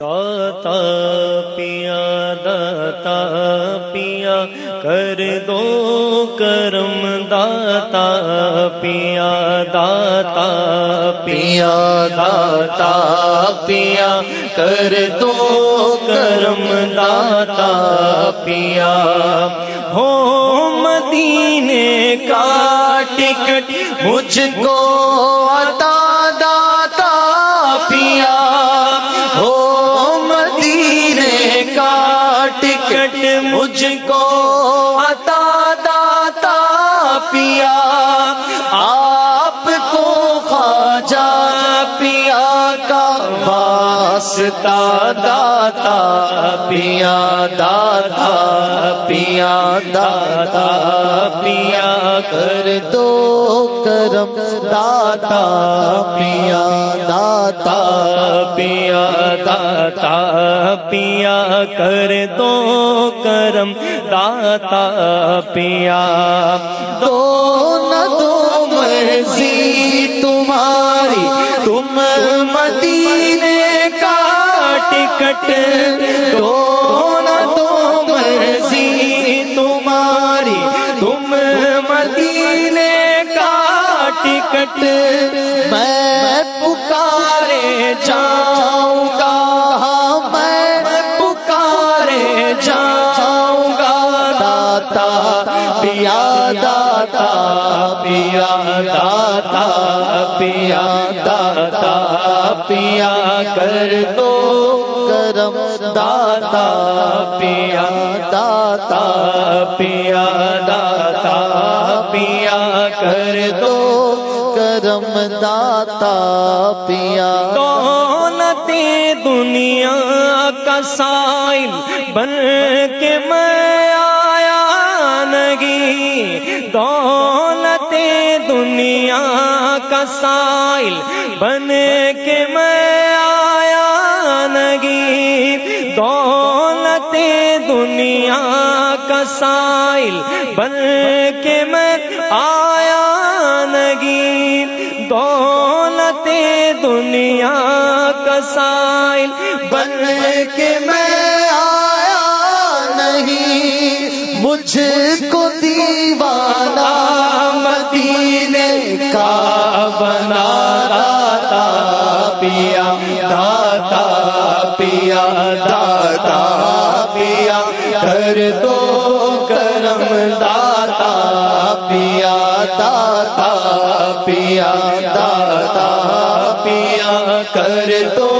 داتا پیا داتا پیا، کر دو کرم، داتا پیا داتا پیا داتا پیا، کر دو کرم، داتا پیا۔ ہو مدینے کا ٹکٹ مجھ کو عطا، داتا پیا۔ ہو ٹکٹ مجھ کو عطا داتا پیا۔ آپ کو خواجہ پیا کا واسطہ داتا پیا داتا پیا داتا پیا۔ کر دو کرم، داتا پیا داتا پیا۔ داتا پیا کر دو کرم، داتا پیا۔ دو نہ دو مرضی تمہاری، تم مدینے کا ٹکٹ۔ دو نہ دو مرضی تمہاری، تم مدینے کا ٹکٹ۔ میں پکارے جاؤں۔ داتا پیا داتا پیا داتا پیا کر دو کرم داتا پیا داتا پیا داتا پیا کر دو کرم داتا پیا دولت دنیا کا سائل بن کے میں سائل بن کے میں آیا نگی دولت دنیا کا سائل بن کے میں آیا نگی دولت دنیا کا سائل بن کے میں آیا نہیں مجھ کو دیوانہ مدینے کا پیا داتا پیا کر دو کرم داتا پیا داتا پیا داتا پیا کر دو